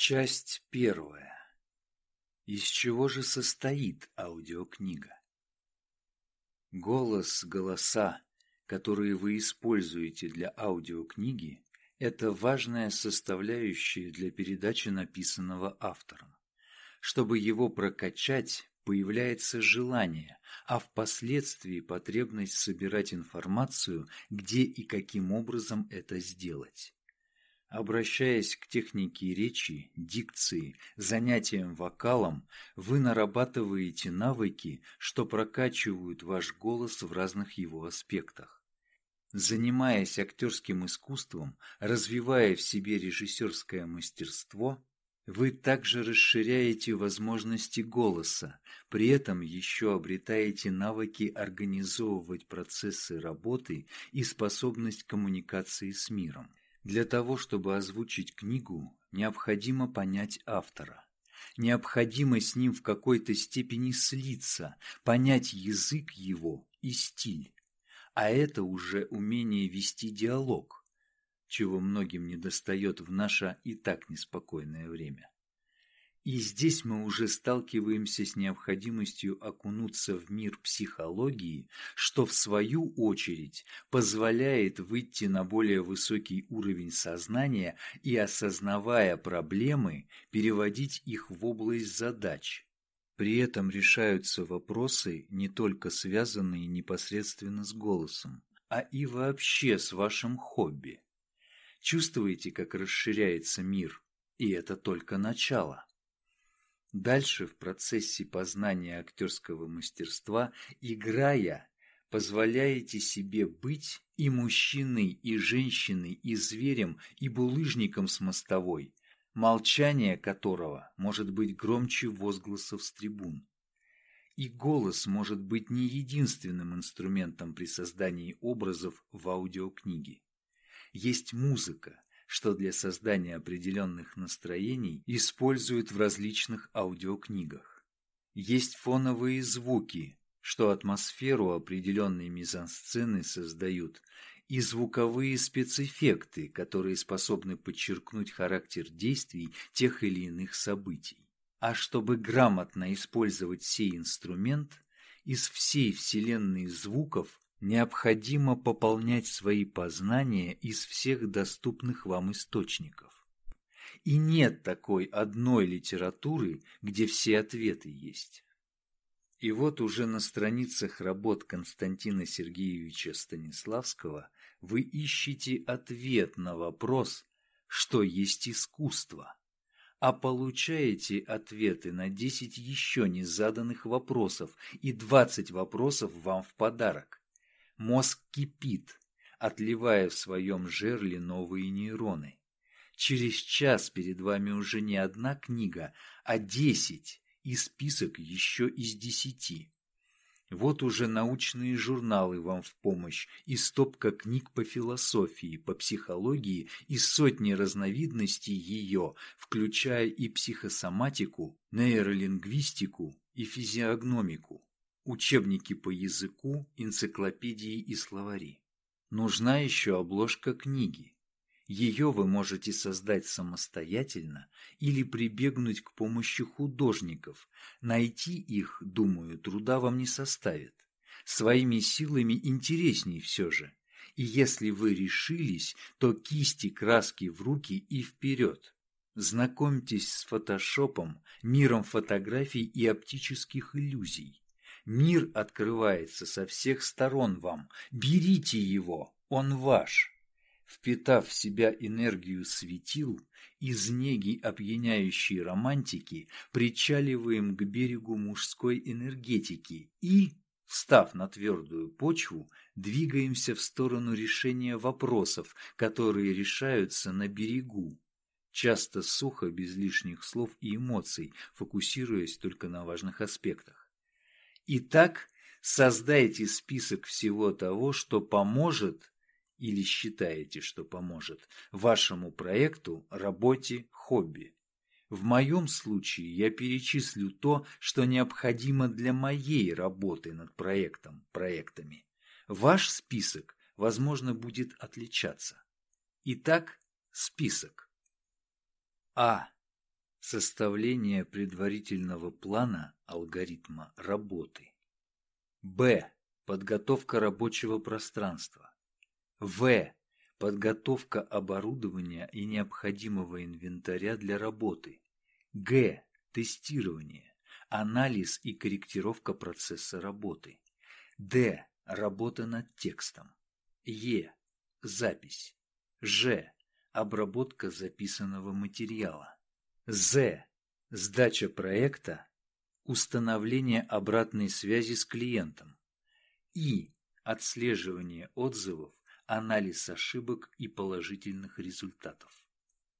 Часть первая. Из чего же состоит аудиокнига? Голос, голоса, которые вы используете для аудиокниги, это важная составляющая для передачи написанного автором. Чтобы его прокачать, появляется желание, а впоследствии потребность собирать информацию, где и каким образом это сделать. Обращаясь к технике речи, дикции, занятиям вокалом, вы нарабатываете навыки, что прокачивают ваш голос в разных его аспектах. Занимаясь актерским искусством, развивая в себе режиссерское мастерство, вы также расширяете возможности голоса, при этом еще обретаете навыки организовывать процессы работы и способность коммуникации с миром. Для того, чтобы озвучить книгу, необходимо понять автора. Необходимо с ним в какой-то степени слиться, понять язык его и стиль. А это уже умение вести диалог, чего многим недостает в наше и так неспокойное время. И здесь мы уже сталкиваемся с необходимостью окунуться в мир психологии, что в свою очередь позволяет выйти на более высокий уровень сознания и, осознавая проблемы, переводить их в область задач. При этом решаются вопросы, не только связанные непосредственно с голосом, а и вообще с вашим хобби. Чувствуете, как расширяется мир, и это только начало. Дальше в процессе познания актерского мастерства, играя, позволяете себе быть и мужчиной, и женщиной, и зверем, и булыжником с мостовой, молчание которого может быть громче возгласов с трибун. И голос может быть не единственным инструментом при создании образов в аудиокниге. Есть музыка, что для создания определенных настроений используют в различных аудиокнигах. Есть фоновые звуки, что атмосферу определенной мизансцены создают, и звуковые спецэффекты, которые способны подчеркнуть характер действий тех или иных событий. А чтобы грамотно использовать сей инструмент, из всей вселенной звуков необходимо пополнять свои познания из всех доступных вам источников. И нет такой одной литературы, где все ответы есть. И вот уже на страницах работ Константина Сергеевича Станиславского вы ищете ответ на вопрос, что есть искусство, а получаете ответы на 10 еще не заданных вопросов и 20 вопросов вам в подарок. Мозг кипит, отливая в своем жерле новые нейроны. Через час перед вами уже не одна книга, а десять, и список еще из десяти. Вот уже научные журналы вам в помощь, и стопка книг по философии, по психологии и сотни разновидностей ее, включая и психосоматику, нейролингвистику и физиогномику учебники по языку, энциклопедии и словари. Нужна еще обложка книги. Ее вы можете создать самостоятельно или прибегнуть к помощи художников. Найти их, думаю, труда вам не составит. Своими силами интересней все же. И если вы решились, то кисти, краски в руки и вперед. Знакомьтесь с фотошопом, миром фотографий и оптических иллюзий. Мир открывается со всех сторон вам. Берите его, он ваш. Впитав в себя энергию светил, из неги опьяняющей романтики причаливаем к берегу мужской энергетики и, встав на твердую почву, двигаемся в сторону решения вопросов, которые решаются на берегу. Часто сухо, без лишних слов и эмоций, фокусируясь только на важных аспектах. Итак, создайте список всего того, что поможет или считаете, что поможет вашему проекту, работе, хобби. В моем случае я перечислю то, что необходимо для моей работы над проектом, проектами. Ваш список, возможно, будет отличаться. Итак, список. А. Составление предварительного плана алгоритма работы. Б. Подготовка рабочего пространства. В. Подготовка оборудования и необходимого инвентаря для работы. Г. Тестирование. Анализ и корректировка процесса работы. Д. Работа над текстом. Е. Запись. Ж. Обработка записанного материала. З. Сдача проекта. Установление обратной связи с клиентом. И. Отслеживание отзывов, анализ ошибок и положительных результатов.